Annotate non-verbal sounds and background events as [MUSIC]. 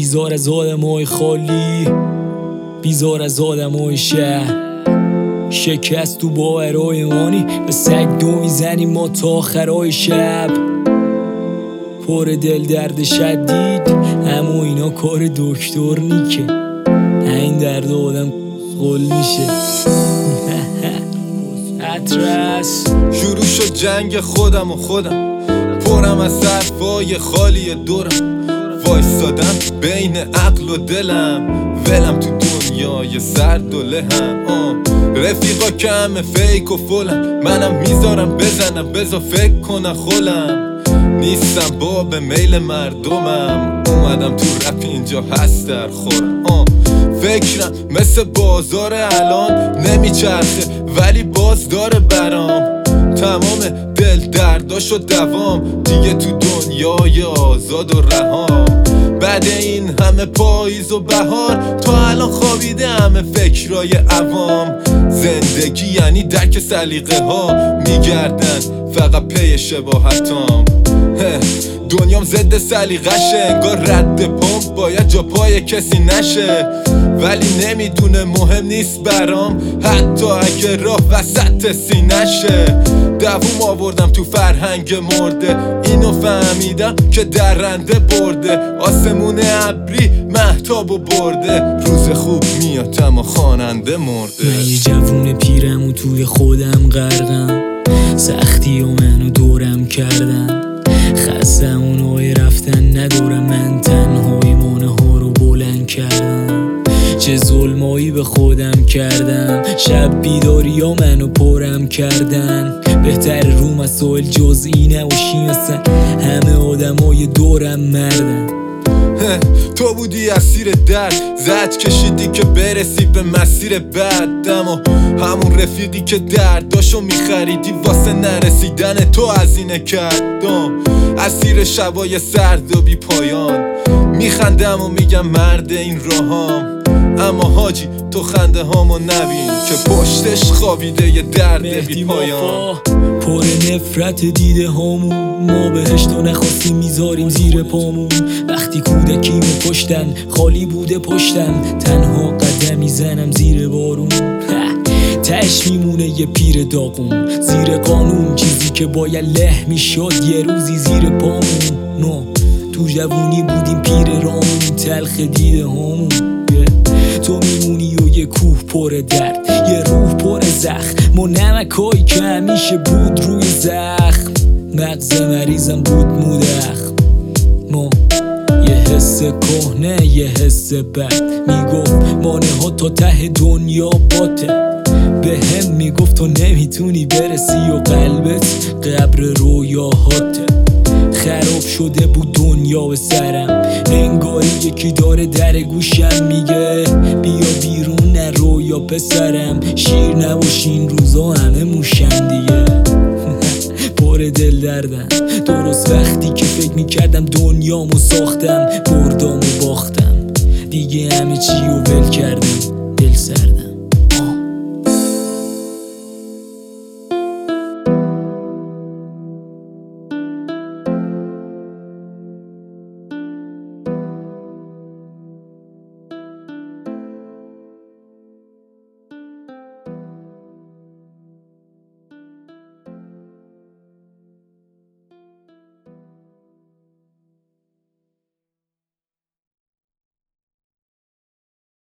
بیزار از آدم خالی. بیزار از آدم شهر. شکست تو باورای مانی. به سگ دو می‌زنیم ما تا آخرای شب. پر دل درد شدید اما اینا کار دکتر نیکه. این درد آدم قل میشه. اترس [LAUGHS] شروع شد جنگ خودم و خودم. پرم از حرفای خالی دورم. وایستادم بین عقل و دلم. ولم تو دنیای سرد و لهم رفیقا کم فیک و فلم منم می‌ذارم بزنم بزا فکر کنم خولم نیستم با به میل مردمم. اومدم تو رپ اینجا هست در خورم. فکرم مثل بازار الان. نمیچرخه ولی باز داره برام. تمام دل درداش و دوام. دیگه تو دنیای آزاد و رهام. بعد این همه پاییز و بهار تا الان خوابیده همه فکرای عوام. زندگی یعنی درک سلیقه ها میگردن. فقط پی شباهتام. دنیام ضد سلیقشه انگار رد پمپ باید جا پای کسی نشه. ولی نمی‌دونه مهم نیست برام. حتی اگه راه وسط سینشه دووم آوردم تو فرهنگ مرده. اینو فهمیدم که درنده برده. آسمون ابری محتاب و برده. روز خوب میاد اما خواننده مرده. جوون پیرم و توی خودم غرقم. سختی و منو دورم کردن. خستم اونای رفتن ندارم. من تنهایی مانه ها رو بلند کردم. چه ظلمایی به خودم کردم. شب بیداری ها منو پرم کردن. بهتر رو مسائل جزئی نباشیم اصلا همه آدمای دورم مردن. تو بودی اسیر درد زد کشیدی که برسی به مسیر بعد. اما همون رفیقی که درداشو میخریدی واسه نرسیدن تو از اینه کردم. اسیر شبای سرد و بی پایان. میخندم و میگم مرد این راهام. اما حاجی تو خنده هامو نبین که پشتش خوابیده یه درد بی پایان. پر نفرت دیده هامون. ما بهشتو نخواستیم می‌ذاریم زیر پامون. وقتی کودکیمو کشتن خالی بوده پشتم. تنها قدم می‌زنم زیر بارون. تش میمونه یه پیر داغون. زیر قانون چیزی که باید له می‌شد یه روزی زیر پامون. نو تو جوونی بودیم پیر رامون. تلخ دیده همون تو میمونی و یه کوه پر درد. یه روح پر زخم. ما نمکایی که همیشه بود روی زخم. مغز مریضم بود مودخ ما حس کهنه یه حس بد. می‌گفت مانه ها تا ته دنیا باته. به هم می‌گفت تو نمی‌تونی برسی و قلبت قبر رویاهاته. خراب شده بود دنیا به سرم. انگاری یکی داره در گوشم میگه بیا بیرون نرو یا پسرم. شیر نباشین روزا همه موشن دیگه. پر دل دردم درست وقتی که فکر می‌کردم دنیامو ساختم بردام و باختم. دیگه همه چی رو ول کردم. دل سردم.